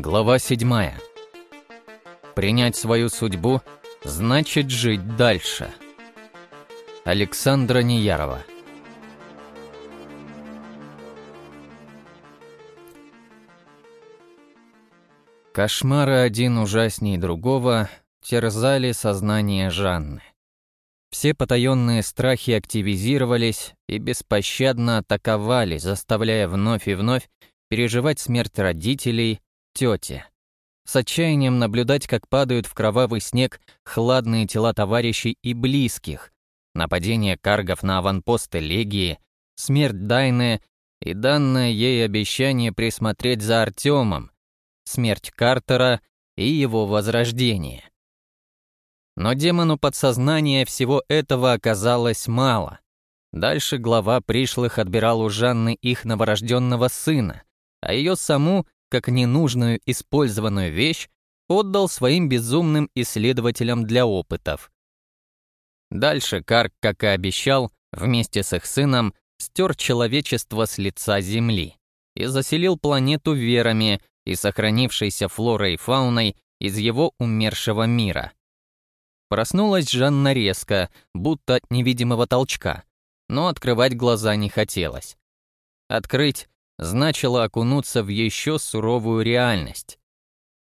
Глава 7. Принять свою судьбу значит жить дальше. Александра Неярова. Кошмары один ужасней другого терзали сознание Жанны. Все потаенные страхи активизировались и беспощадно атаковали, заставляя вновь и вновь переживать смерть родителей, тети. С отчаянием наблюдать, как падают в кровавый снег хладные тела товарищей и близких, нападение каргов на аванпосты Легии, смерть Дайны и данное ей обещание присмотреть за Артемом, смерть Картера и его возрождение. Но демону подсознания всего этого оказалось мало. Дальше глава пришлых отбирал у Жанны их новорожденного сына, а ее саму, как ненужную использованную вещь, отдал своим безумным исследователям для опытов. Дальше Карк, как и обещал, вместе с их сыном стер человечество с лица Земли и заселил планету верами и сохранившейся флорой и фауной из его умершего мира. Проснулась Жанна резко, будто от невидимого толчка, но открывать глаза не хотелось. Открыть значило окунуться в еще суровую реальность.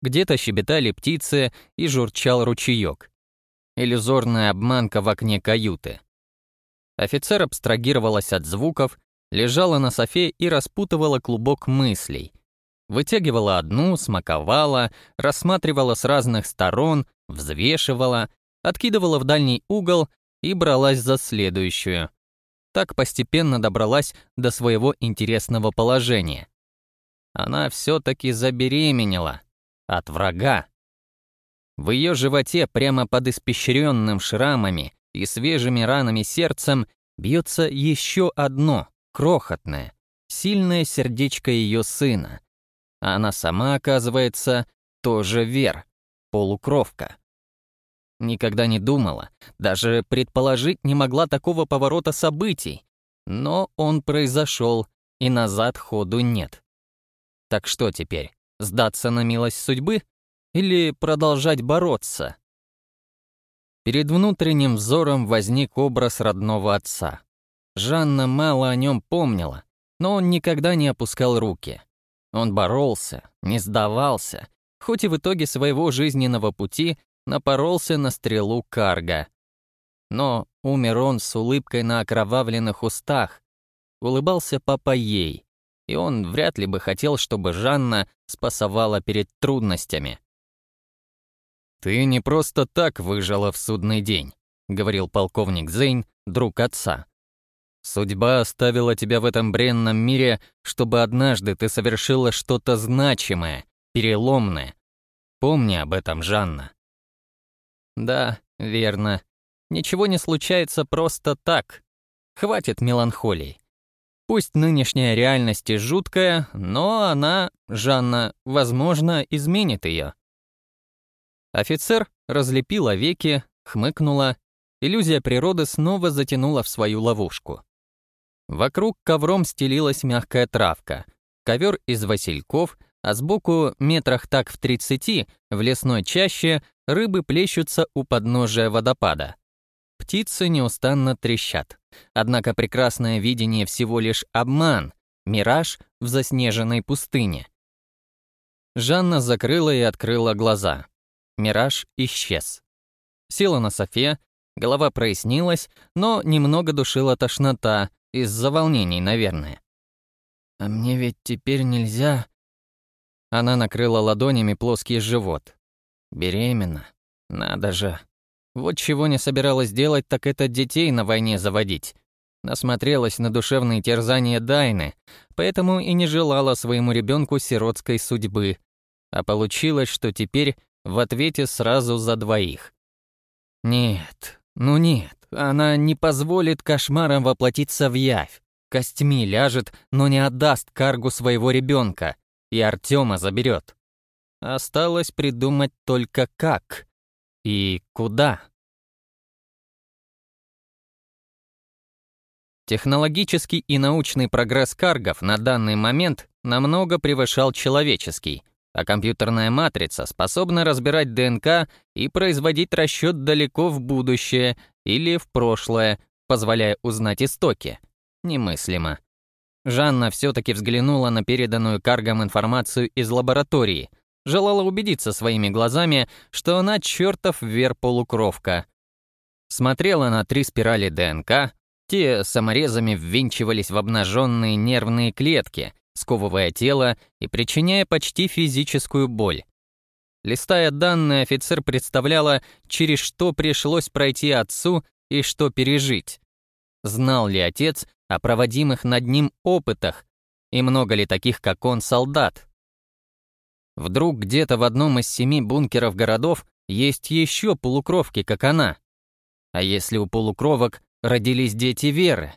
Где-то щебетали птицы и журчал ручеек. Иллюзорная обманка в окне каюты. Офицер абстрагировалась от звуков, лежала на софе и распутывала клубок мыслей. Вытягивала одну, смаковала, рассматривала с разных сторон, взвешивала, откидывала в дальний угол и бралась за следующую. Так постепенно добралась до своего интересного положения. Она все-таки забеременела. От врага. В ее животе, прямо под испещренным шрамами и свежими ранами сердцем, бьется еще одно, крохотное, сильное сердечко ее сына. Она сама, оказывается, тоже Вер, полукровка. Никогда не думала, даже предположить не могла такого поворота событий. Но он произошел, и назад ходу нет. Так что теперь, сдаться на милость судьбы или продолжать бороться? Перед внутренним взором возник образ родного отца. Жанна мало о нем помнила, но он никогда не опускал руки. Он боролся, не сдавался, хоть и в итоге своего жизненного пути напоролся на стрелу карга. Но умер он с улыбкой на окровавленных устах. Улыбался папа ей, и он вряд ли бы хотел, чтобы Жанна спасовала перед трудностями. «Ты не просто так выжила в судный день», — говорил полковник Зейн, друг отца. «Судьба оставила тебя в этом бренном мире, чтобы однажды ты совершила что-то значимое, переломное. Помни об этом, Жанна». Да, верно. Ничего не случается просто так. Хватит меланхолии. Пусть нынешняя реальность и жуткая, но она, Жанна, возможно, изменит ее. Офицер разлепила веки, хмыкнула. Иллюзия природы снова затянула в свою ловушку. Вокруг ковром стелилась мягкая травка. Ковер из васильков, а сбоку, метрах так в тридцати, в лесной чаще, Рыбы плещутся у подножия водопада. Птицы неустанно трещат. Однако прекрасное видение всего лишь обман, мираж в заснеженной пустыне. Жанна закрыла и открыла глаза. Мираж исчез. Села на софе, голова прояснилась, но немного душила тошнота, из-за волнений, наверное. «А мне ведь теперь нельзя...» Она накрыла ладонями плоский живот. Беременна. Надо же. Вот чего не собиралась делать, так это детей на войне заводить. Насмотрелась на душевные терзания Дайны, поэтому и не желала своему ребенку сиротской судьбы. А получилось, что теперь в ответе сразу за двоих. Нет, ну нет, она не позволит кошмарам воплотиться в явь. Костьми ляжет, но не отдаст каргу своего ребенка, и Артема заберет. Осталось придумать только как и куда. Технологический и научный прогресс каргов на данный момент намного превышал человеческий, а компьютерная матрица способна разбирать ДНК и производить расчет далеко в будущее или в прошлое, позволяя узнать истоки. Немыслимо. Жанна все-таки взглянула на переданную Каргом информацию из лаборатории, желала убедиться своими глазами, что она чертов вер-полукровка. Смотрела на три спирали ДНК, те саморезами ввинчивались в обнаженные нервные клетки, сковывая тело и причиняя почти физическую боль. Листая данные, офицер представляла, через что пришлось пройти отцу и что пережить. Знал ли отец о проводимых над ним опытах и много ли таких, как он, солдат? Вдруг где-то в одном из семи бункеров городов есть еще полукровки, как она? А если у полукровок родились дети Веры?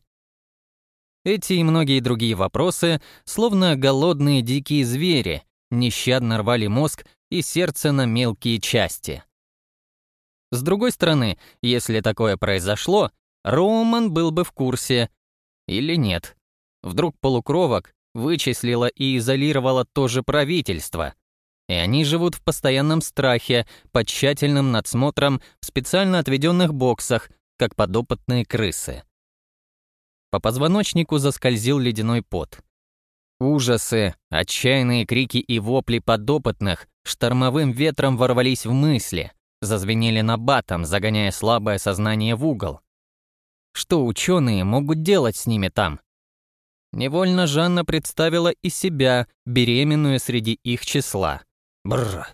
Эти и многие другие вопросы, словно голодные дикие звери, нещадно рвали мозг и сердце на мелкие части. С другой стороны, если такое произошло, Роман был бы в курсе. Или нет. Вдруг полукровок вычислило и изолировало тоже правительство. И они живут в постоянном страхе, под тщательным надсмотром в специально отведенных боксах, как подопытные крысы. По позвоночнику заскользил ледяной пот. Ужасы, отчаянные крики и вопли подопытных штормовым ветром ворвались в мысли, зазвенели на батом, загоняя слабое сознание в угол. Что ученые могут делать с ними там? Невольно Жанна представила и себя, беременную среди их числа. Бррр.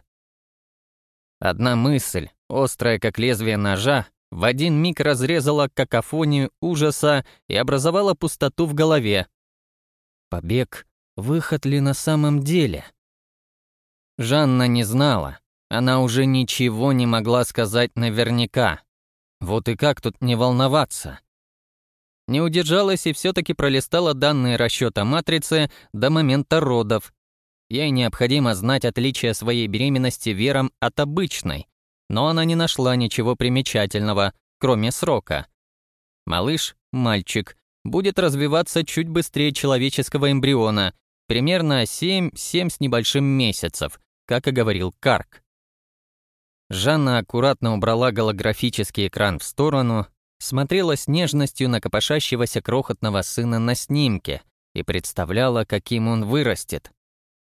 Одна мысль, острая как лезвие ножа, в один миг разрезала какофонию ужаса и образовала пустоту в голове. Побег — выход ли на самом деле? Жанна не знала. Она уже ничего не могла сказать наверняка. Вот и как тут не волноваться? Не удержалась и все-таки пролистала данные расчета матрицы до момента родов. Ей необходимо знать отличие своей беременности вером от обычной, но она не нашла ничего примечательного, кроме срока. Малыш, мальчик, будет развиваться чуть быстрее человеческого эмбриона, примерно 7-7 с небольшим месяцев, как и говорил Карк. Жанна аккуратно убрала голографический экран в сторону, смотрела с нежностью на копошащегося крохотного сына на снимке и представляла, каким он вырастет.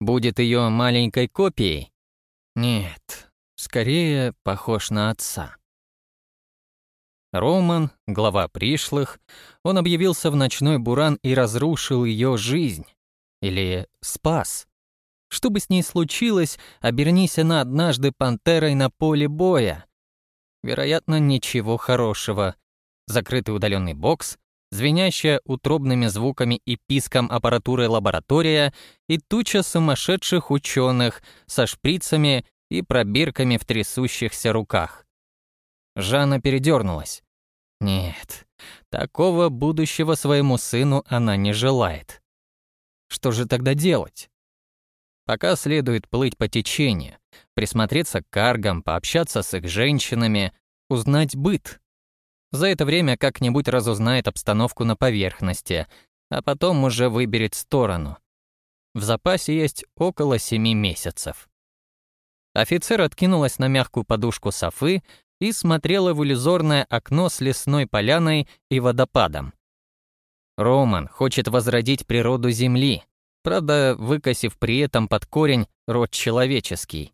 Будет ее маленькой копией? Нет, скорее похож на отца. Роман, глава пришлых, он объявился в ночной буран и разрушил ее жизнь. Или спас. Что бы с ней случилось, обернись она однажды пантерой на поле боя. Вероятно, ничего хорошего. Закрытый удаленный бокс, звенящая утробными звуками и писком аппаратуры лаборатория и туча сумасшедших ученых со шприцами и пробирками в трясущихся руках. Жанна передернулась. Нет, такого будущего своему сыну она не желает. Что же тогда делать? Пока следует плыть по течению, присмотреться к каргам, пообщаться с их женщинами, узнать быт. За это время как-нибудь разузнает обстановку на поверхности, а потом уже выберет сторону. В запасе есть около семи месяцев. Офицер откинулась на мягкую подушку Софы и смотрела в иллюзорное окно с лесной поляной и водопадом. Роман хочет возродить природу Земли, правда, выкосив при этом под корень род человеческий.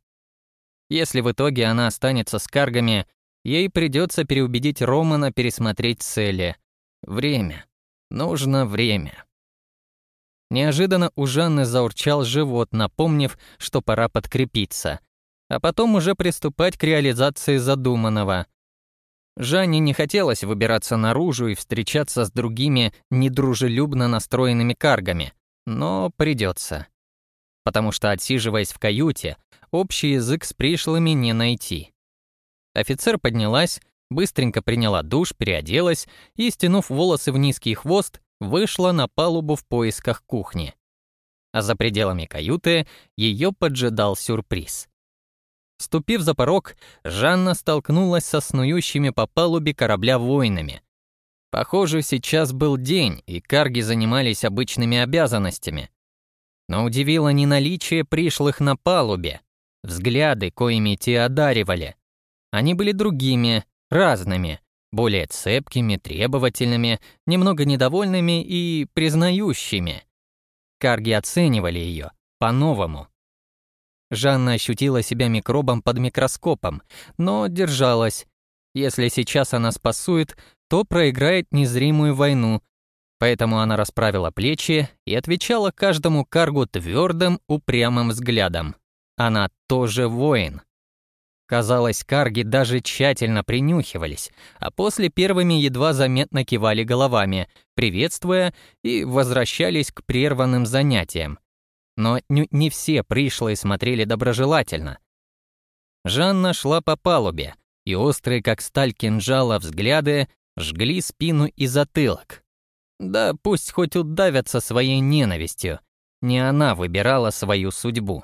Если в итоге она останется с каргами, ей придется переубедить Романа пересмотреть цели. Время. Нужно время. Неожиданно у Жанны заурчал живот, напомнив, что пора подкрепиться а потом уже приступать к реализации задуманного. Жанне не хотелось выбираться наружу и встречаться с другими недружелюбно настроенными каргами, но придется. Потому что, отсиживаясь в каюте, общий язык с пришлыми не найти. Офицер поднялась, быстренько приняла душ, переоделась и, стянув волосы в низкий хвост, вышла на палубу в поисках кухни. А за пределами каюты ее поджидал сюрприз. Ступив за порог, Жанна столкнулась со снующими по палубе корабля воинами. Похоже, сейчас был день, и карги занимались обычными обязанностями. Но удивило не наличие пришлых на палубе, взгляды, коими те одаривали. Они были другими, разными, более цепкими, требовательными, немного недовольными и признающими. Карги оценивали ее по-новому. Жанна ощутила себя микробом под микроскопом, но держалась. Если сейчас она спасует, то проиграет незримую войну. Поэтому она расправила плечи и отвечала каждому каргу твердым, упрямым взглядом. Она тоже воин. Казалось, карги даже тщательно принюхивались, а после первыми едва заметно кивали головами, приветствуя и возвращались к прерванным занятиям. Но не все пришлые смотрели доброжелательно. Жанна шла по палубе, и острые, как сталь кинжала, взгляды жгли спину и затылок. Да пусть хоть удавятся своей ненавистью, не она выбирала свою судьбу.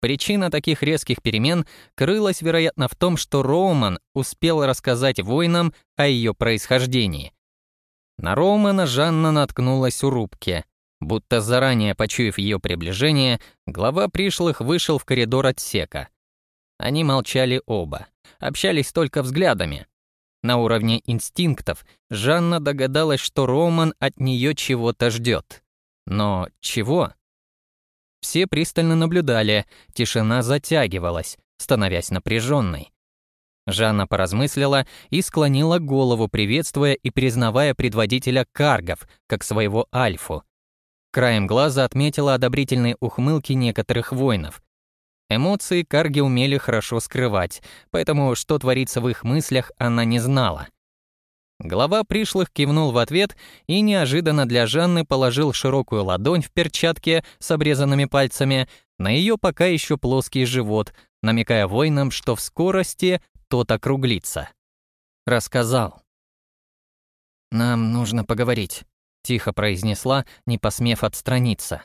Причина таких резких перемен крылась, вероятно, в том, что Роуман успел рассказать воинам о ее происхождении. На Роумана Жанна наткнулась у рубки. Будто заранее почуяв ее приближение, глава пришлых вышел в коридор отсека. Они молчали оба, общались только взглядами. На уровне инстинктов Жанна догадалась, что Роман от нее чего-то ждет. Но чего? Все пристально наблюдали, тишина затягивалась, становясь напряженной. Жанна поразмыслила и склонила голову, приветствуя и признавая предводителя каргов, как своего альфу. Краем глаза отметила одобрительные ухмылки некоторых воинов. Эмоции карги умели хорошо скрывать, поэтому что творится в их мыслях, она не знала. Глава пришлых кивнул в ответ и неожиданно для Жанны положил широкую ладонь в перчатке с обрезанными пальцами на ее пока еще плоский живот, намекая воинам, что в скорости тот округлится. Рассказал. «Нам нужно поговорить», — тихо произнесла, не посмев отстраниться.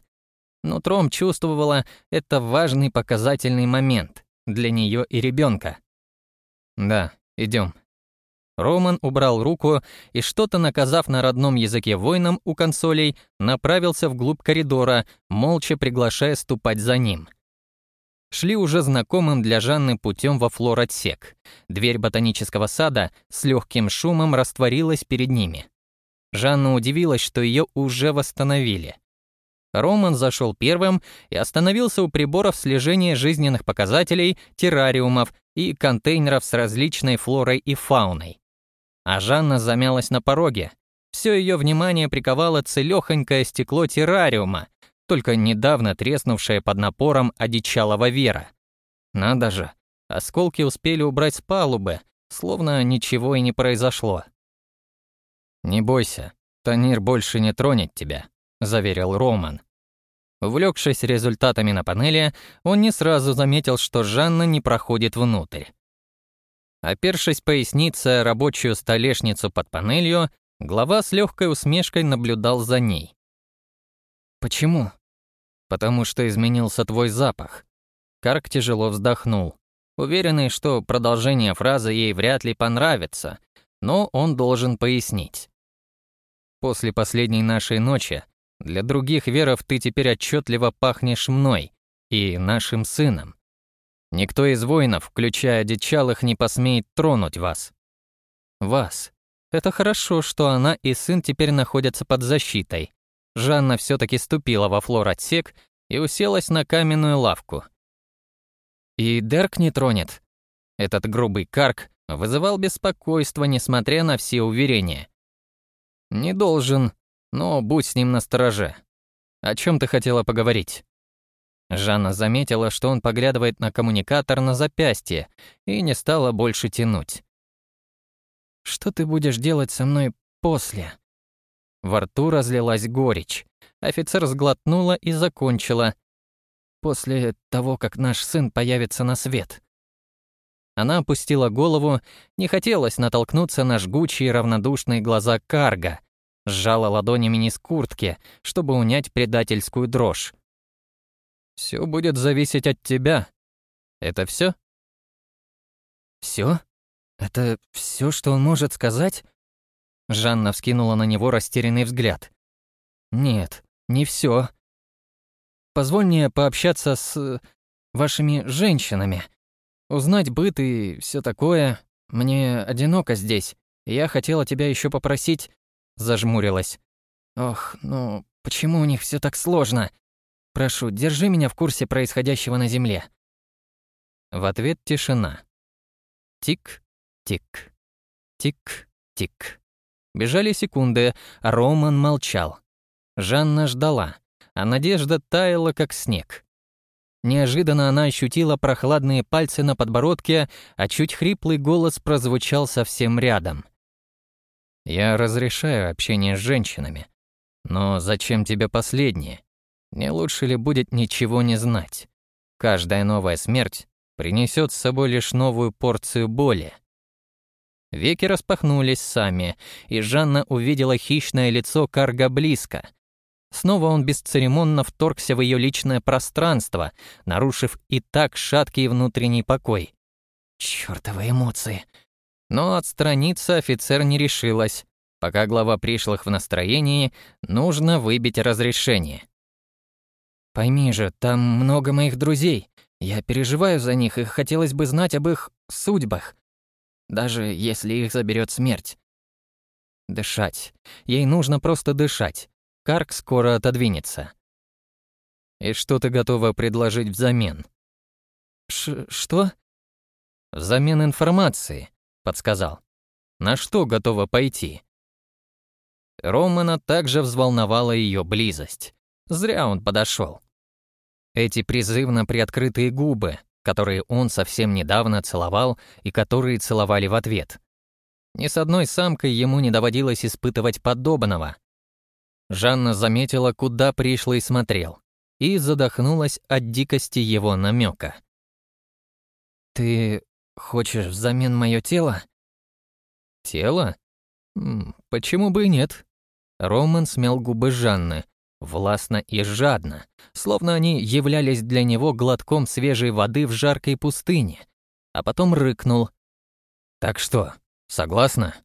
Но Тром чувствовала, это важный показательный момент для нее и ребенка. «Да, идем. Роман убрал руку и, что-то наказав на родном языке воинам у консолей, направился вглубь коридора, молча приглашая ступать за ним. Шли уже знакомым для Жанны путем во флор-отсек. Дверь ботанического сада с легким шумом растворилась перед ними. Жанна удивилась, что ее уже восстановили. Роман зашел первым и остановился у приборов слежения жизненных показателей, террариумов и контейнеров с различной флорой и фауной. А Жанна замялась на пороге. Все ее внимание приковало целехонькое стекло террариума, только недавно треснувшее под напором одичалого вера. Надо же, осколки успели убрать с палубы, словно ничего и не произошло. «Не бойся, Танир больше не тронет тебя», — заверил Роман. Увлекшись результатами на панели, он не сразу заметил, что Жанна не проходит внутрь. Опершись поясницей рабочую столешницу под панелью, глава с легкой усмешкой наблюдал за ней. «Почему?» «Потому что изменился твой запах». Карк тяжело вздохнул, уверенный, что продолжение фразы ей вряд ли понравится, но он должен пояснить. «После последней нашей ночи для других веров ты теперь отчетливо пахнешь мной и нашим сыном. Никто из воинов, включая дичалых, не посмеет тронуть вас. Вас. Это хорошо, что она и сын теперь находятся под защитой. Жанна все таки ступила во флор-отсек и уселась на каменную лавку. И Дерк не тронет. Этот грубый карк вызывал беспокойство, несмотря на все уверения. Не должен, но будь с ним настороже. О чем ты хотела поговорить? Жанна заметила, что он поглядывает на коммуникатор на запястье и не стала больше тянуть. «Что ты будешь делать со мной после?» Во рту разлилась горечь. Офицер сглотнула и закончила. «После того, как наш сын появится на свет». Она опустила голову, не хотелось натолкнуться на жгучие равнодушные глаза Карга, сжала ладонями низ куртки, чтобы унять предательскую дрожь. Все будет зависеть от тебя. Это все? Все? Это все, что он может сказать? Жанна вскинула на него растерянный взгляд. Нет, не все. позволь мне пообщаться с вашими женщинами. Узнать быт и все такое. Мне одиноко здесь. Я хотела тебя еще попросить...» Зажмурилась. «Ох, ну почему у них все так сложно? Прошу, держи меня в курсе происходящего на Земле». В ответ тишина. Тик-тик. Тик-тик. Бежали секунды, а Роман молчал. Жанна ждала, а надежда таяла, как снег. Неожиданно она ощутила прохладные пальцы на подбородке, а чуть хриплый голос прозвучал совсем рядом. «Я разрешаю общение с женщинами. Но зачем тебе последнее? Не лучше ли будет ничего не знать? Каждая новая смерть принесет с собой лишь новую порцию боли». Веки распахнулись сами, и Жанна увидела хищное лицо Карга близко — Снова он бесцеремонно вторгся в ее личное пространство, нарушив и так шаткий внутренний покой. Чёртовы эмоции. Но отстраниться офицер не решилась. Пока глава пришлых в настроении, нужно выбить разрешение. «Пойми же, там много моих друзей. Я переживаю за них и хотелось бы знать об их судьбах. Даже если их заберет смерть. Дышать. Ей нужно просто дышать. Карк скоро отодвинется. И что ты готова предложить взамен? Ш что? Взамен информации, подсказал. На что готова пойти? Романа также взволновала ее близость. Зря он подошел. Эти призывно приоткрытые губы, которые он совсем недавно целовал и которые целовали в ответ. Ни с одной самкой ему не доводилось испытывать подобного, Жанна заметила, куда пришлый смотрел, и задохнулась от дикости его намека. «Ты хочешь взамен мое тело?» «Тело? Почему бы и нет?» Роман смял губы Жанны, властно и жадно, словно они являлись для него глотком свежей воды в жаркой пустыне, а потом рыкнул. «Так что, согласна?»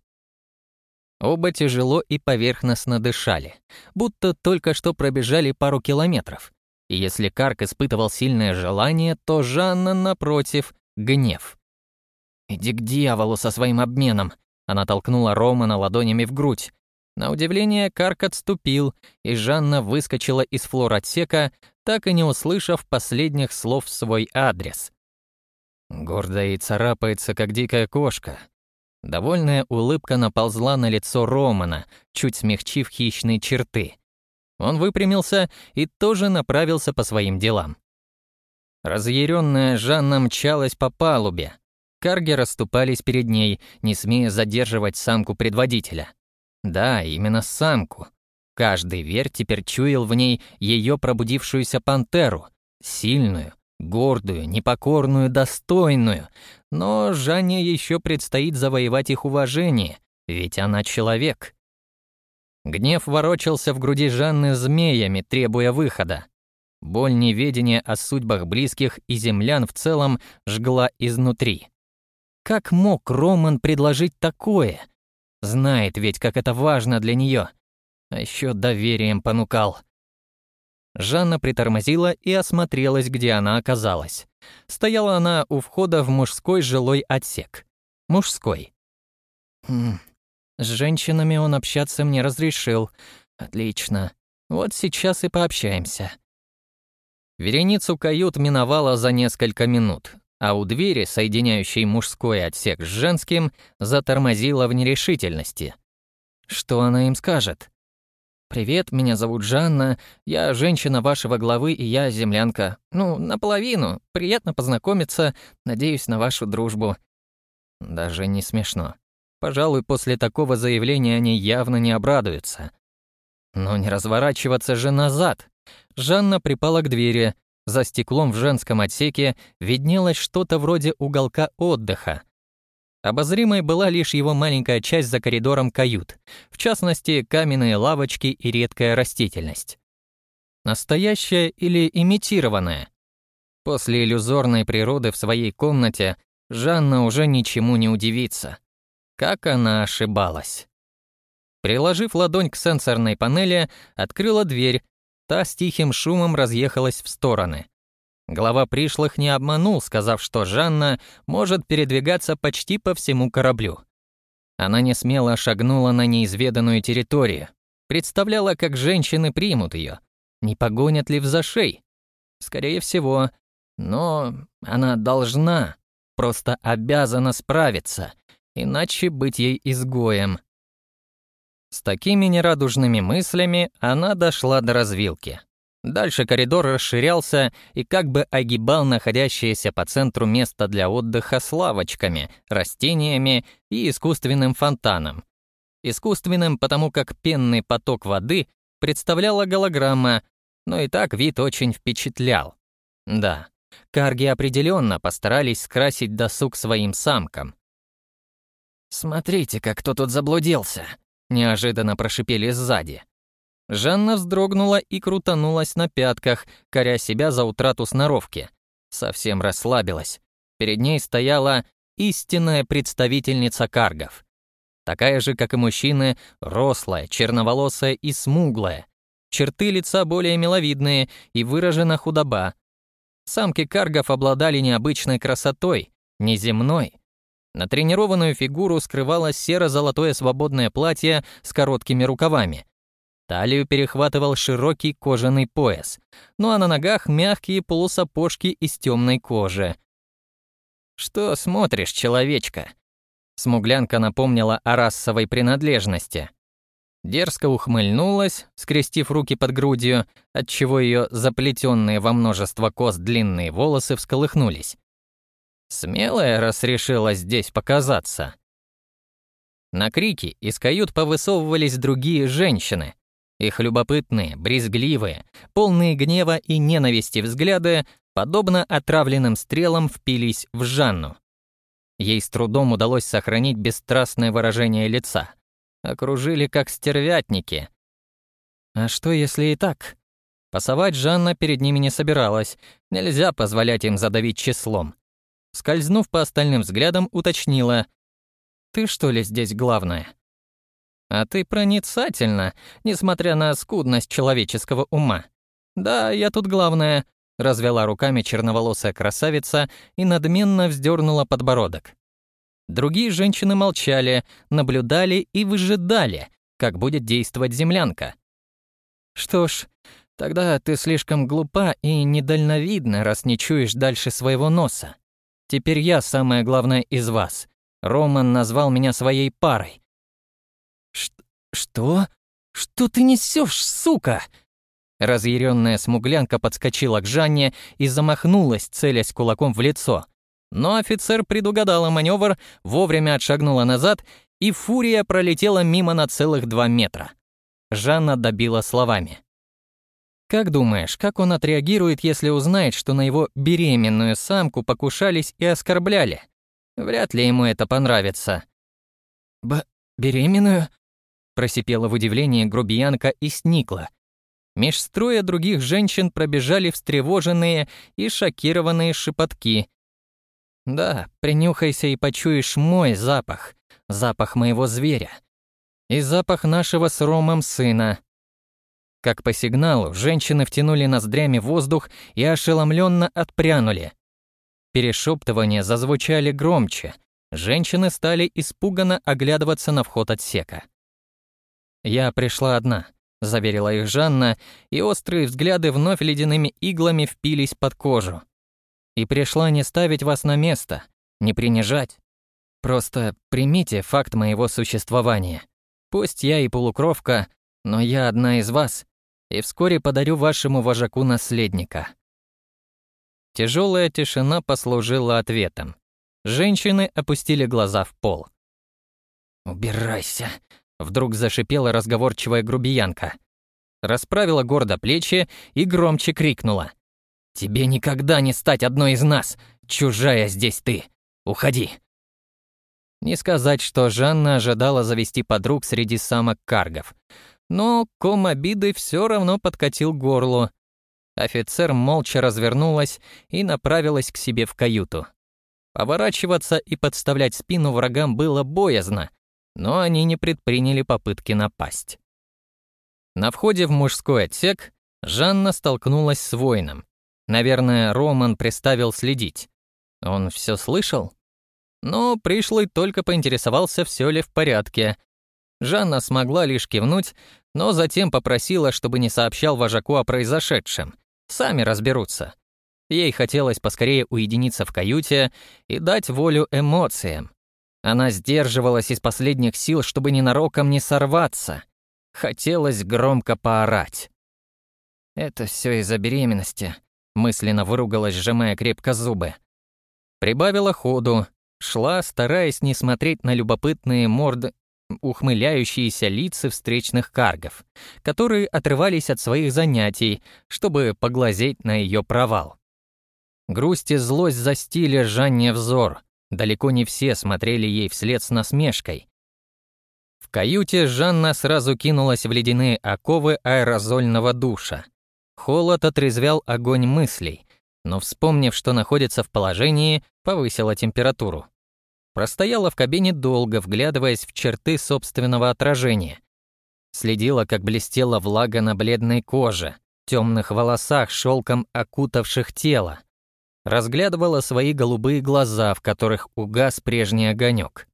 Оба тяжело и поверхностно дышали, будто только что пробежали пару километров. И если Карк испытывал сильное желание, то Жанна, напротив, гнев. «Иди к дьяволу со своим обменом!» Она толкнула Романа ладонями в грудь. На удивление Карк отступил, и Жанна выскочила из флор-отсека, так и не услышав последних слов в свой адрес. Гордая и царапается, как дикая кошка, Довольная улыбка наползла на лицо Романа, чуть смягчив хищные черты. Он выпрямился и тоже направился по своим делам. Разъяренная Жанна мчалась по палубе. Карги расступались перед ней, не смея задерживать самку предводителя. Да, именно самку. Каждый вер теперь чуял в ней ее пробудившуюся пантеру, сильную, гордую, непокорную, достойную. Но Жанне еще предстоит завоевать их уважение, ведь она человек. Гнев ворочался в груди Жанны змеями, требуя выхода. Боль неведения о судьбах близких и землян в целом жгла изнутри. Как мог Роман предложить такое? Знает ведь, как это важно для нее. А еще доверием понукал. Жанна притормозила и осмотрелась, где она оказалась. Стояла она у входа в мужской жилой отсек. Мужской. Хм. С женщинами он общаться мне разрешил. Отлично. Вот сейчас и пообщаемся. Вереницу кают миновала за несколько минут, а у двери, соединяющей мужской отсек с женским, затормозила в нерешительности. Что она им скажет? «Привет, меня зовут Жанна, я женщина вашего главы, и я землянка. Ну, наполовину. Приятно познакомиться, надеюсь на вашу дружбу». Даже не смешно. Пожалуй, после такого заявления они явно не обрадуются. Но не разворачиваться же назад. Жанна припала к двери. За стеклом в женском отсеке виднелось что-то вроде уголка отдыха, Обозримой была лишь его маленькая часть за коридором кают, в частности, каменные лавочки и редкая растительность. Настоящая или имитированная? После иллюзорной природы в своей комнате Жанна уже ничему не удивится. Как она ошибалась. Приложив ладонь к сенсорной панели, открыла дверь та с тихим шумом разъехалась в стороны. Глава пришлых не обманул, сказав, что Жанна может передвигаться почти по всему кораблю. Она не смело шагнула на неизведанную территорию, представляла, как женщины примут ее, не погонят ли в зашей. Скорее всего, но она должна, просто обязана справиться, иначе быть ей изгоем. С такими нерадужными мыслями она дошла до развилки. Дальше коридор расширялся и как бы огибал находящееся по центру место для отдыха с лавочками, растениями и искусственным фонтаном. Искусственным, потому как пенный поток воды представляла голограмма, но и так вид очень впечатлял. Да, карги определенно постарались скрасить досуг своим самкам. «Смотрите, как кто тут заблудился!» — неожиданно прошипели сзади. Жанна вздрогнула и крутанулась на пятках, коря себя за утрату сноровки. Совсем расслабилась. Перед ней стояла истинная представительница каргов. Такая же, как и мужчины, рослая, черноволосая и смуглая. Черты лица более миловидные и выражена худоба. Самки каргов обладали необычной красотой, неземной. На тренированную фигуру скрывалось серо-золотое свободное платье с короткими рукавами, Талию перехватывал широкий кожаный пояс, ну а на ногах мягкие полусапожки из темной кожи. «Что смотришь, человечка?» Смуглянка напомнила о расовой принадлежности. Дерзко ухмыльнулась, скрестив руки под грудью, отчего ее заплетенные во множество кос длинные волосы всколыхнулись. Смелая раз решила здесь показаться. На крики из кают повысовывались другие женщины, их любопытные, брезгливые, полные гнева и ненависти взгляды, подобно отравленным стрелам, впились в Жанну. Ей с трудом удалось сохранить бесстрастное выражение лица. Окружили как стервятники. А что, если и так? Пасовать Жанна перед ними не собиралась, нельзя позволять им задавить числом. Скользнув по остальным взглядам, уточнила. «Ты что ли здесь главная?» А ты проницательна, несмотря на скудность человеческого ума. Да, я тут главная, развела руками черноволосая красавица и надменно вздернула подбородок. Другие женщины молчали, наблюдали и выжидали, как будет действовать землянка. Что ж, тогда ты слишком глупа и недальновидна, раз не чуешь дальше своего носа. Теперь я самая главная из вас. Роман назвал меня своей парой, «Что? Что ты несешь, сука?» Разъяренная смуглянка подскочила к Жанне и замахнулась, целясь кулаком в лицо. Но офицер предугадала маневр, вовремя отшагнула назад, и фурия пролетела мимо на целых два метра. Жанна добила словами. «Как думаешь, как он отреагирует, если узнает, что на его беременную самку покушались и оскорбляли? Вряд ли ему это понравится». «Б... беременную?» Просипела в удивлении грубиянка и сникла. Меж строя других женщин пробежали встревоженные и шокированные шепотки. «Да, принюхайся и почуешь мой запах, запах моего зверя. И запах нашего с Ромом сына». Как по сигналу, женщины втянули ноздрями воздух и ошеломленно отпрянули. Перешептывания зазвучали громче. Женщины стали испуганно оглядываться на вход отсека. «Я пришла одна», — заверила их Жанна, и острые взгляды вновь ледяными иглами впились под кожу. «И пришла не ставить вас на место, не принижать. Просто примите факт моего существования. Пусть я и полукровка, но я одна из вас, и вскоре подарю вашему вожаку наследника». Тяжелая тишина послужила ответом. Женщины опустили глаза в пол. «Убирайся», Вдруг зашипела разговорчивая грубиянка. Расправила гордо плечи и громче крикнула. «Тебе никогда не стать одной из нас! Чужая здесь ты! Уходи!» Не сказать, что Жанна ожидала завести подруг среди самок каргов. Но ком обиды все равно подкатил горлу. Офицер молча развернулась и направилась к себе в каюту. Поворачиваться и подставлять спину врагам было боязно, но они не предприняли попытки напасть. На входе в мужской отсек Жанна столкнулась с воином. Наверное, Роман приставил следить. Он все слышал? Но пришлый только поинтересовался, все ли в порядке. Жанна смогла лишь кивнуть, но затем попросила, чтобы не сообщал вожаку о произошедшем. Сами разберутся. Ей хотелось поскорее уединиться в каюте и дать волю эмоциям. Она сдерживалась из последних сил, чтобы ненароком не сорваться. Хотелось громко поорать. «Это все из-за беременности», — мысленно выругалась, сжимая крепко зубы. Прибавила ходу, шла, стараясь не смотреть на любопытные морды, ухмыляющиеся лица встречных каргов, которые отрывались от своих занятий, чтобы поглазеть на ее провал. Грусть и злость застили Жанне взор. Далеко не все смотрели ей вслед с насмешкой. В каюте Жанна сразу кинулась в ледяные оковы аэрозольного душа. Холод отрезвял огонь мыслей, но, вспомнив, что находится в положении, повысила температуру. Простояла в кабине долго, вглядываясь в черты собственного отражения. Следила, как блестела влага на бледной коже, темных волосах, шелком окутавших тело. Разглядывала свои голубые глаза, в которых угас прежний огонек.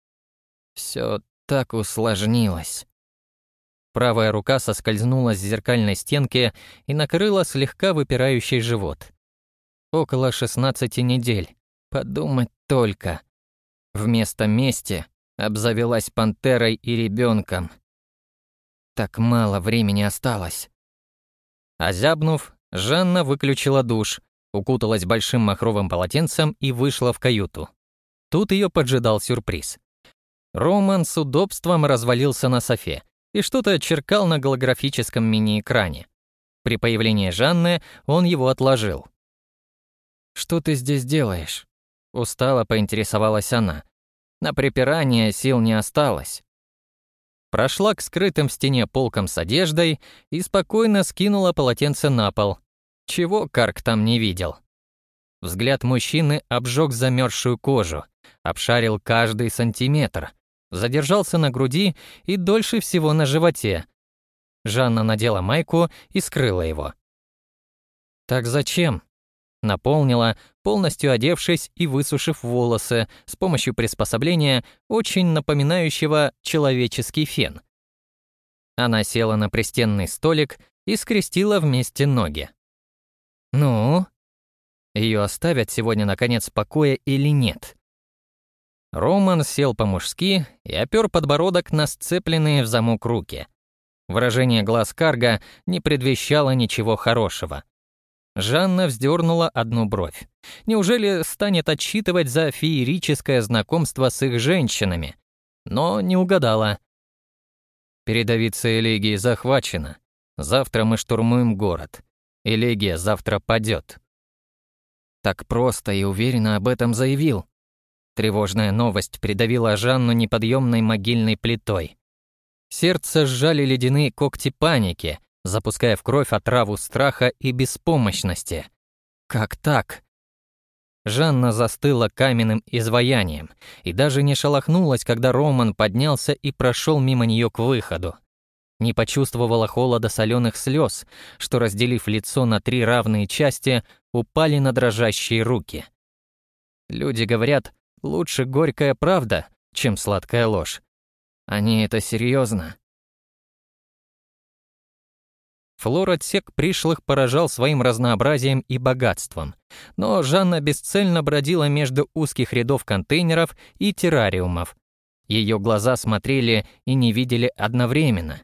Все так усложнилось. Правая рука соскользнула с зеркальной стенки и накрыла слегка выпирающий живот. Около 16 недель. Подумать только. Вместо мести обзавелась пантерой и ребенком. Так мало времени осталось. Озябнув, Жанна выключила душ, укуталась большим махровым полотенцем и вышла в каюту. Тут ее поджидал сюрприз. Роман с удобством развалился на софе и что-то черкал на голографическом мини-экране. При появлении Жанны он его отложил. «Что ты здесь делаешь?» Устало поинтересовалась она. На припирание сил не осталось. Прошла к скрытым в стене полкам с одеждой и спокойно скинула полотенце на пол. Чего Карк там не видел? Взгляд мужчины обжег замерзшую кожу, обшарил каждый сантиметр, задержался на груди и дольше всего на животе. Жанна надела майку и скрыла его. «Так зачем?» Наполнила, полностью одевшись и высушив волосы с помощью приспособления, очень напоминающего человеческий фен. Она села на пристенный столик и скрестила вместе ноги. «Ну?» Ее оставят сегодня, наконец, в покое или нет? Роман сел по-мужски и опер подбородок на сцепленные в замок руки. Выражение глаз Карга не предвещало ничего хорошего. Жанна вздернула одну бровь. Неужели станет отчитывать за феерическое знакомство с их женщинами? Но не угадала. Передовица Элегии захвачена. Завтра мы штурмуем город. Элегия завтра падет. Так просто и уверенно об этом заявил. Тревожная новость придавила Жанну неподъемной могильной плитой. Сердце сжали ледяные когти паники, запуская в кровь отраву страха и беспомощности. Как так? Жанна застыла каменным изваянием и даже не шелохнулась, когда Роман поднялся и прошел мимо нее к выходу. Не почувствовала холода соленых слез, что, разделив лицо на три равные части, упали на дрожащие руки. Люди говорят, лучше горькая правда, чем сладкая ложь. Они это серьезно. Флор-отсек пришлых поражал своим разнообразием и богатством, но Жанна бесцельно бродила между узких рядов контейнеров и террариумов. Ее глаза смотрели и не видели одновременно.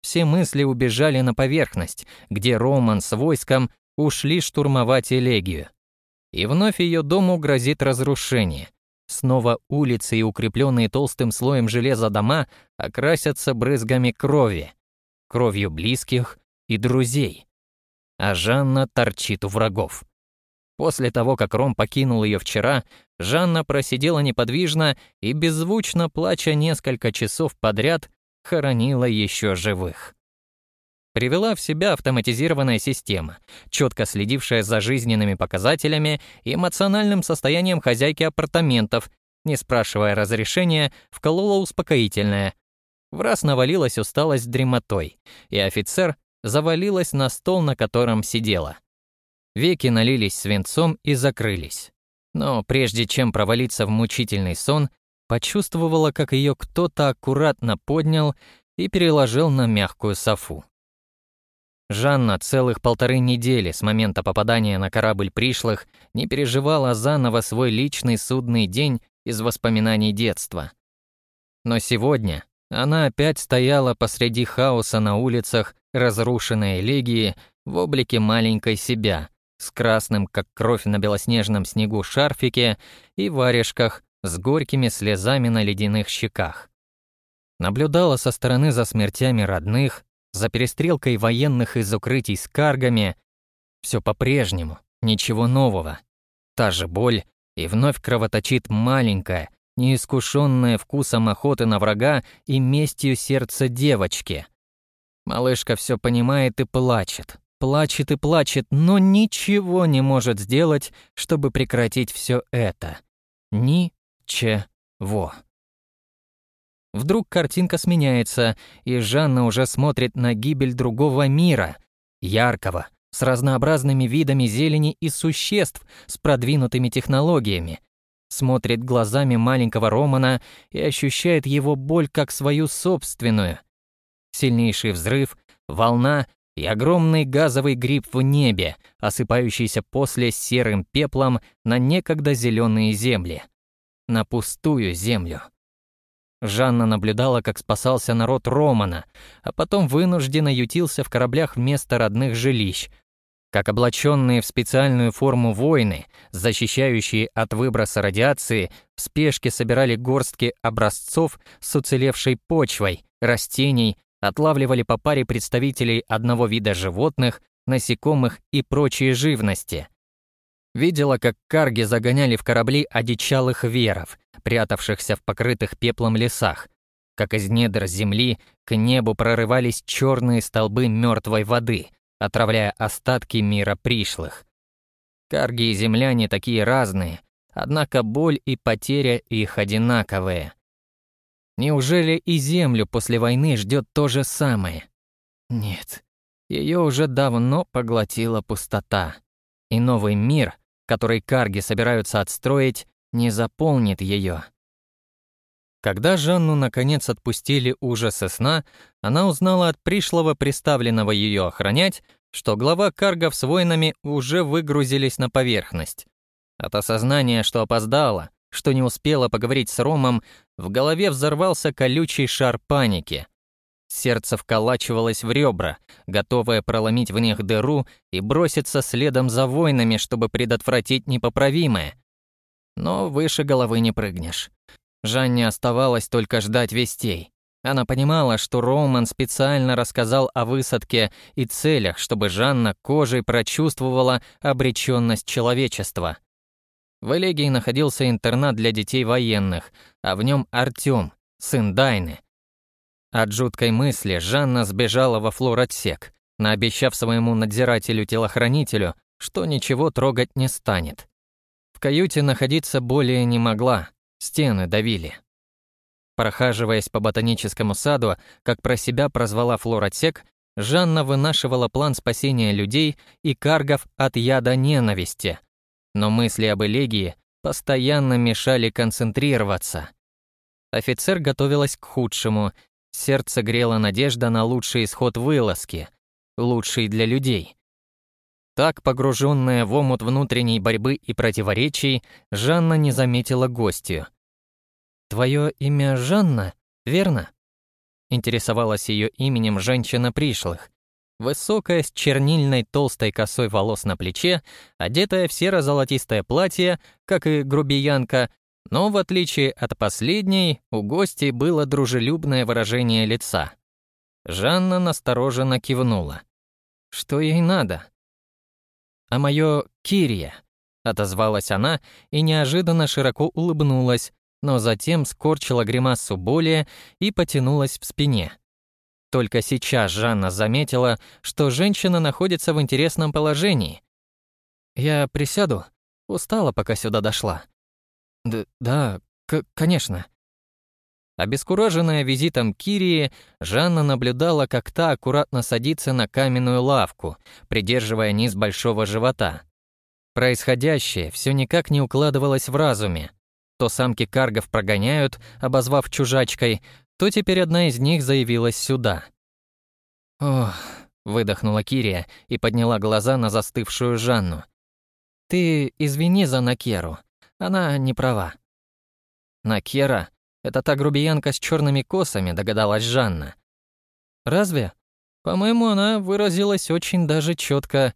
Все мысли убежали на поверхность, где Роман с войском ушли штурмовать Элегию. И вновь ее дому грозит разрушение. Снова улицы и укрепленные толстым слоем железа дома окрасятся брызгами крови. Кровью близких, и друзей. А Жанна торчит у врагов. После того, как Ром покинул ее вчера, Жанна просидела неподвижно и, беззвучно плача несколько часов подряд, хоронила еще живых. Привела в себя автоматизированная система, четко следившая за жизненными показателями и эмоциональным состоянием хозяйки апартаментов, не спрашивая разрешения, вколола успокоительное. В раз навалилась усталость дремотой, и офицер завалилась на стол, на котором сидела. Веки налились свинцом и закрылись. Но прежде чем провалиться в мучительный сон, почувствовала, как ее кто-то аккуратно поднял и переложил на мягкую софу. Жанна целых полторы недели с момента попадания на корабль пришлых не переживала заново свой личный судный день из воспоминаний детства. Но сегодня она опять стояла посреди хаоса на улицах разрушенной элегии в облике маленькой себя, с красным, как кровь на белоснежном снегу шарфике и варежках с горькими слезами на ледяных щеках. Наблюдала со стороны за смертями родных, за перестрелкой военных из укрытий с каргами. Все по-прежнему, ничего нового. Та же боль, и вновь кровоточит маленькая, неискушенная вкусом охоты на врага и местью сердца девочки. Малышка все понимает и плачет, плачет и плачет, но ничего не может сделать, чтобы прекратить все это. Ни-че-во. Вдруг картинка сменяется, и Жанна уже смотрит на гибель другого мира, яркого, с разнообразными видами зелени и существ с продвинутыми технологиями. Смотрит глазами маленького Романа и ощущает его боль как свою собственную. Сильнейший взрыв, волна и огромный газовый гриб в небе, осыпающийся после серым пеплом на некогда зеленые земли. На пустую землю. Жанна наблюдала, как спасался народ Романа, а потом вынужденно ютился в кораблях вместо родных жилищ, как облаченные в специальную форму воины, защищающие от выброса радиации, в спешке собирали горстки образцов с уцелевшей почвой, растений, отлавливали по паре представителей одного вида животных, насекомых и прочей живности. Видела, как карги загоняли в корабли одичалых веров, прятавшихся в покрытых пеплом лесах, как из недр земли к небу прорывались черные столбы мертвой воды, отравляя остатки мира пришлых. Карги и земляне такие разные, однако боль и потеря их одинаковые. Неужели и землю после войны ждет то же самое? Нет, ее уже давно поглотила пустота. И новый мир, который карги собираются отстроить, не заполнит ее. Когда Жанну наконец отпустили ужасы сна, она узнала от пришлого, приставленного ее охранять, что глава каргов с воинами уже выгрузились на поверхность. От осознания, что опоздала, что не успела поговорить с Ромом, в голове взорвался колючий шар паники. Сердце вколачивалось в ребра, готовое проломить в них дыру и броситься следом за воинами, чтобы предотвратить непоправимое. Но выше головы не прыгнешь. Жанне оставалось только ждать вестей. Она понимала, что Роман специально рассказал о высадке и целях, чтобы Жанна кожей прочувствовала обреченность человечества. В Элегии находился интернат для детей военных, а в нем Артём, сын Дайны. От жуткой мысли Жанна сбежала во флор-отсек, наобещав своему надзирателю-телохранителю, что ничего трогать не станет. В каюте находиться более не могла, стены давили. Прохаживаясь по ботаническому саду, как про себя прозвала флор-отсек, Жанна вынашивала план спасения людей и каргов от яда ненависти. Но мысли об элегии постоянно мешали концентрироваться. Офицер готовилась к худшему, сердце грело надежда на лучший исход вылазки, лучший для людей. Так, погруженная в омут внутренней борьбы и противоречий, Жанна не заметила гостью. «Твое имя Жанна, верно?» Интересовалась ее именем женщина пришлых. Высокая, с чернильной толстой косой волос на плече, одетая в серо-золотистое платье, как и грубиянка, но в отличие от последней, у гостей было дружелюбное выражение лица. Жанна настороженно кивнула. Что ей надо? «А мое Кирия», — отозвалась она и неожиданно широко улыбнулась, но затем скорчила гримасу боли и потянулась в спине. Только сейчас Жанна заметила, что женщина находится в интересном положении. «Я присяду? Устала, пока сюда дошла». Д «Да, конечно». Обескураженная визитом Кирии, Жанна наблюдала, как та аккуратно садится на каменную лавку, придерживая низ большого живота. Происходящее все никак не укладывалось в разуме. То самки каргов прогоняют, обозвав чужачкой, то теперь одна из них заявилась сюда. «Ох», — выдохнула Кирия и подняла глаза на застывшую Жанну. «Ты извини за Накеру, она не права». «Накера?» Это та грубиянка с черными косами, догадалась Жанна. Разве? По-моему, она выразилась очень даже четко.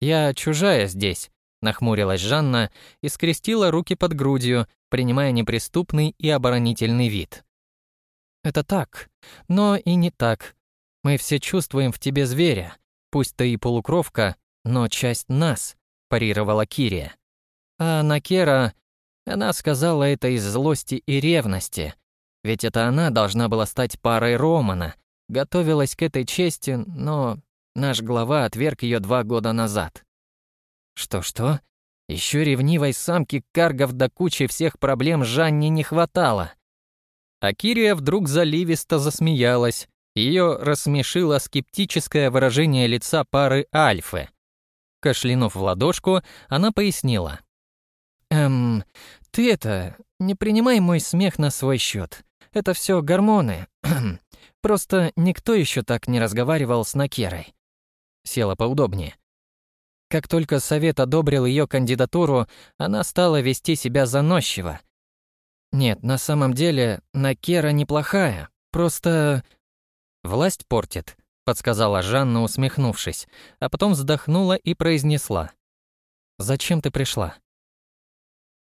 Я чужая здесь, нахмурилась Жанна и скрестила руки под грудью, принимая неприступный и оборонительный вид. Это так, но и не так. Мы все чувствуем в тебе зверя. Пусть ты и полукровка, но часть нас, парировала Кирия. А Накера она сказала это из злости и ревности. Ведь это она должна была стать парой Романа. Готовилась к этой чести, но наш глава отверг ее два года назад. Что-что? Еще ревнивой самки каргов до кучи всех проблем Жанне не хватало. А Кирия вдруг заливисто засмеялась. Ее рассмешило скептическое выражение лица пары Альфы. Кашлянув в ладошку, она пояснила. «Эм, ты это, не принимай мой смех на свой счет. Это все гормоны. Просто никто еще так не разговаривал с Накерой». Села поудобнее. Как только совет одобрил ее кандидатуру, она стала вести себя заносчиво. Нет, на самом деле, Накера неплохая. Просто... «Власть портит», — подсказала Жанна, усмехнувшись, а потом вздохнула и произнесла. «Зачем ты пришла?»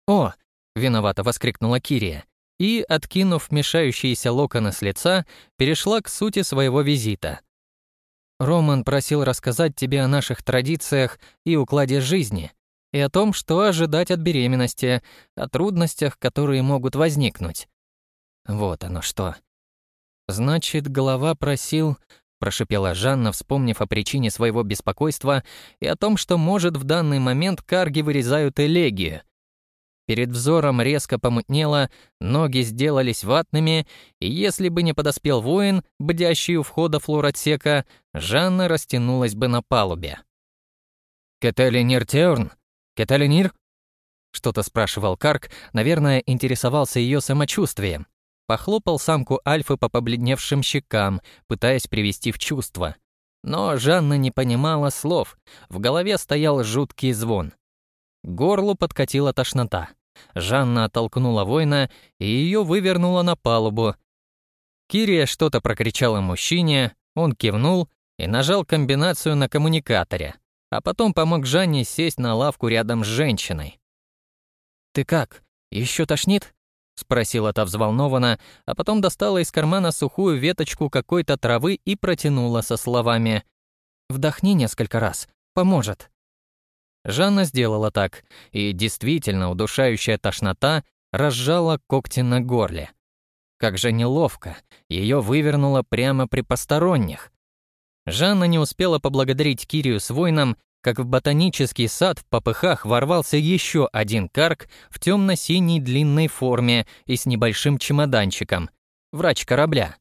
«О!» — виновато воскликнула Кирия и, откинув мешающиеся локоны с лица, перешла к сути своего визита. «Роман просил рассказать тебе о наших традициях и укладе жизни, и о том, что ожидать от беременности, о трудностях, которые могут возникнуть. Вот оно что. Значит, голова просил, прошипела Жанна, вспомнив о причине своего беспокойства и о том, что, может, в данный момент карги вырезают элегию. Перед взором резко помутнело, ноги сделались ватными, и если бы не подоспел воин, бдящий у входа флоротсека, Жанна растянулась бы на палубе. «Кетелинир Теорн? Кетелинир?» Что-то спрашивал Карк, наверное, интересовался ее самочувствием. Похлопал самку Альфы по побледневшим щекам, пытаясь привести в чувство. Но Жанна не понимала слов, в голове стоял жуткий звон. Горлу подкатила тошнота. Жанна оттолкнула воина и ее вывернула на палубу. Кирия что-то прокричала мужчине, он кивнул и нажал комбинацию на коммуникаторе, а потом помог Жанне сесть на лавку рядом с женщиной. «Ты как, еще тошнит?» — спросила та взволнованно, а потом достала из кармана сухую веточку какой-то травы и протянула со словами «Вдохни несколько раз, поможет». Жанна сделала так, и действительно удушающая тошнота разжала когти на горле. Как же неловко, ее вывернуло прямо при посторонних. Жанна не успела поблагодарить Кирию с воином, как в ботанический сад в попыхах ворвался еще один карк в темно-синей длинной форме и с небольшим чемоданчиком. Врач корабля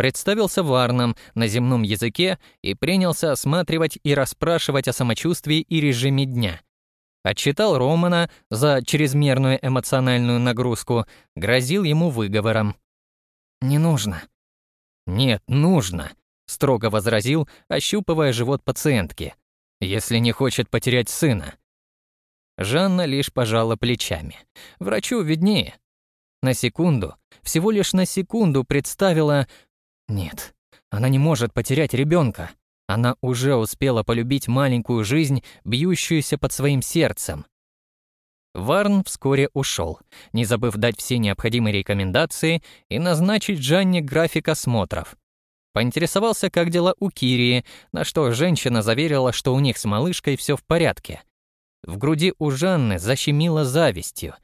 представился варном на земном языке и принялся осматривать и расспрашивать о самочувствии и режиме дня. Отчитал Романа за чрезмерную эмоциональную нагрузку, грозил ему выговором. «Не нужно». «Нет, нужно», — строго возразил, ощупывая живот пациентки. «Если не хочет потерять сына». Жанна лишь пожала плечами. Врачу виднее. На секунду, всего лишь на секунду представила, нет, она не может потерять ребенка. Она уже успела полюбить маленькую жизнь, бьющуюся под своим сердцем. Варн вскоре ушел, не забыв дать все необходимые рекомендации и назначить Жанне график осмотров. Поинтересовался, как дела у Кирии, на что женщина заверила, что у них с малышкой все в порядке. В груди у Жанны защемило завистью.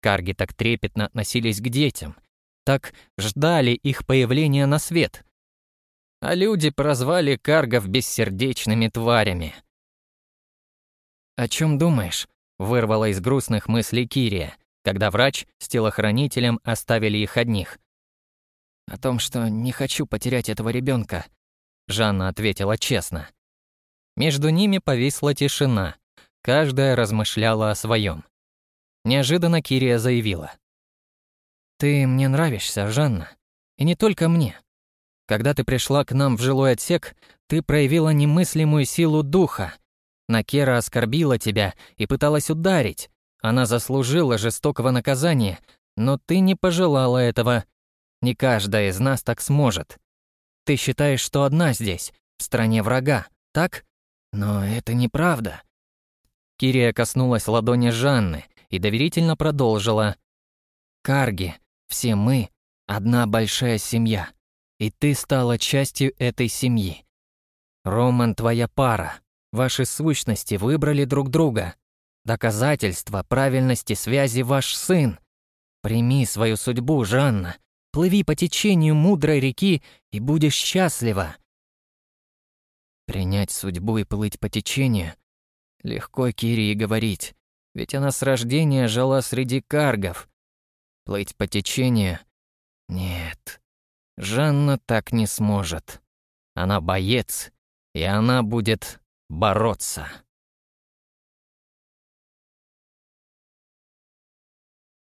Карги так трепетно относились к детям, так ждали их появления на свет. А люди прозвали каргов бессердечными тварями. «О чем думаешь?» — вырвала из грустных мыслей Кирия, когда врач с телохранителем оставили их одних. О том, что не хочу потерять этого ребенка. Жанна ответила честно. Между ними повисла тишина. Каждая размышляла о своем. Неожиданно Кирия заявила. «Ты мне нравишься, Жанна. И не только мне. Когда ты пришла к нам в жилой отсек, ты проявила немыслимую силу духа. Накера оскорбила тебя и пыталась ударить. Она заслужила жестокого наказания, но ты не пожелала этого. Не каждая из нас так сможет. Ты считаешь, что одна здесь, в стране врага, так? Но это неправда. Кирия коснулась ладони Жанны и доверительно продолжила. «Карги, все мы — одна большая семья, и ты стала частью этой семьи. Роман — твоя пара, ваши сущности выбрали друг друга. Доказательство правильности связи ваш сын. Прими свою судьбу, Жанна, плыви по течению мудрой реки и будешь счастлива. Принять судьбу и плыть по течению Легко Кирии говорить, ведь она с рождения жила среди каргов. Плыть по течению? Нет. Жанна так не сможет. Она боец, и она будет бороться.